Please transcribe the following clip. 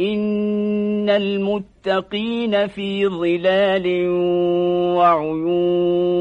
إن المتقين في ظلال وعيون